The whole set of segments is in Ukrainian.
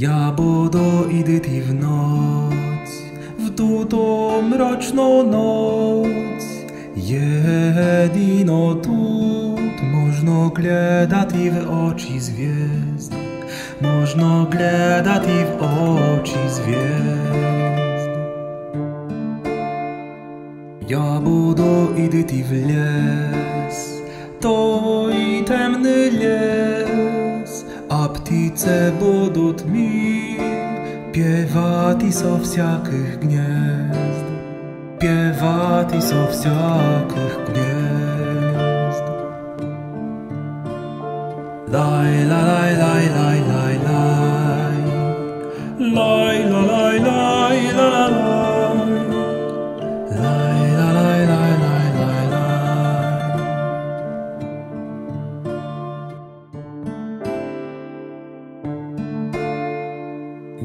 Ja budo idę ty w noc, w tutą mroczną noc. Jedino tut można gledać w oczy zwiezd. Można gledać w oczy zwiezd. Ja budo idę ty w les, to i temny les a ptice будуть mi Piewati so всяких гнезд Piewati so всяких гнезд Laj, laj, laj, laj, laj, laj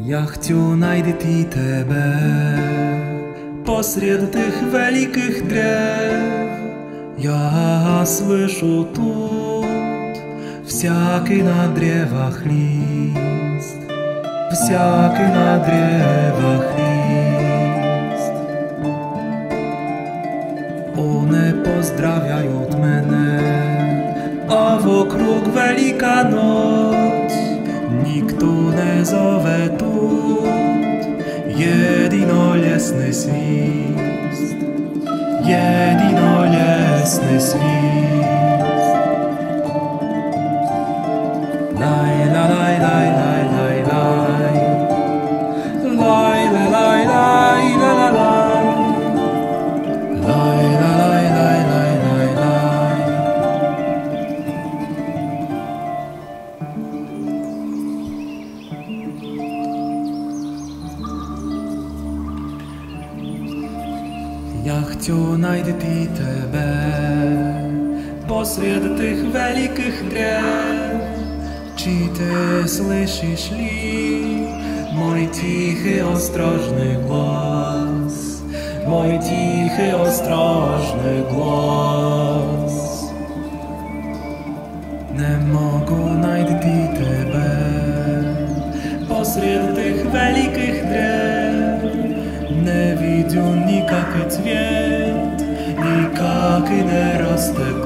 Я хочу найти тебе посред тих великих древ. Я слышу тут всякий на древах лист, всякий на древах лист. One pozdrawiają мене, a wokróg wielka noc. Ніхто не зове тут, єдинолесний свіст, єдинолесний свіст. Я хочу найти тебе посред тих великих древ. Чи ти слышиш ли мой тихий осторожный глаз, мой тихий осторожный глаз? Не можу найти тебе посред тих великих древ. Не видю никакой никак и цвет, и как и не росте